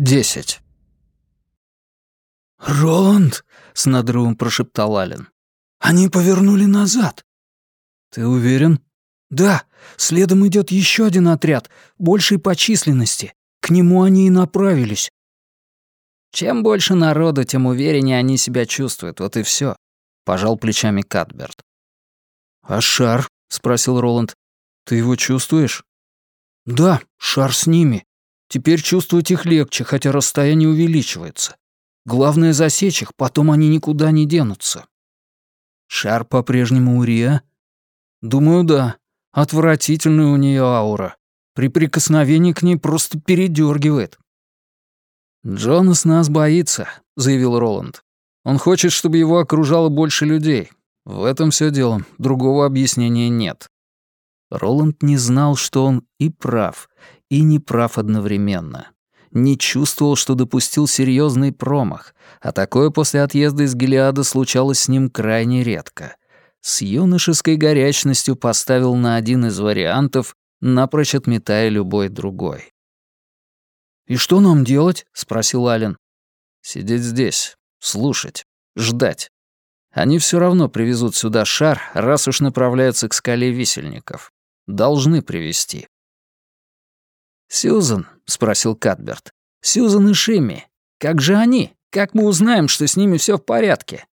Десять. «Роланд!» — с надрывом прошептал Ален. «Они повернули назад!» «Ты уверен?» «Да, следом идет еще один отряд, большей по численности. К нему они и направились». «Чем больше народу, тем увереннее они себя чувствуют, вот и все, пожал плечами Катберт. «А шар?» — спросил Роланд. «Ты его чувствуешь?» «Да, шар с ними. Теперь чувствовать их легче, хотя расстояние увеличивается. Главное засечь их, потом они никуда не денутся». «Шар по-прежнему у Риа?» «Думаю, да. Отвратительная у нее аура. При прикосновении к ней просто передергивает. «Джонас нас боится», — заявил Роланд. «Он хочет, чтобы его окружало больше людей. В этом все дело. Другого объяснения нет». Роланд не знал, что он и прав, и не прав одновременно. Не чувствовал, что допустил серьезный промах, а такое после отъезда из Гелиада случалось с ним крайне редко с юношеской горячностью поставил на один из вариантов, напрочь отметая любой другой. «И что нам делать?» — спросил Ален. «Сидеть здесь, слушать, ждать. Они все равно привезут сюда шар, раз уж направляются к скале висельников. Должны привезти». «Сьюзан?» — спросил Катберт. «Сьюзан и Шимми. Как же они? Как мы узнаем, что с ними все в порядке?»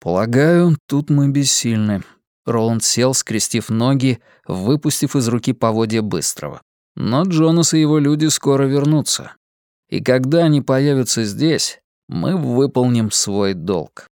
«Полагаю, тут мы бессильны». Роланд сел, скрестив ноги, выпустив из руки поводья быстрого. Но Джонас и его люди скоро вернутся. И когда они появятся здесь, мы выполним свой долг.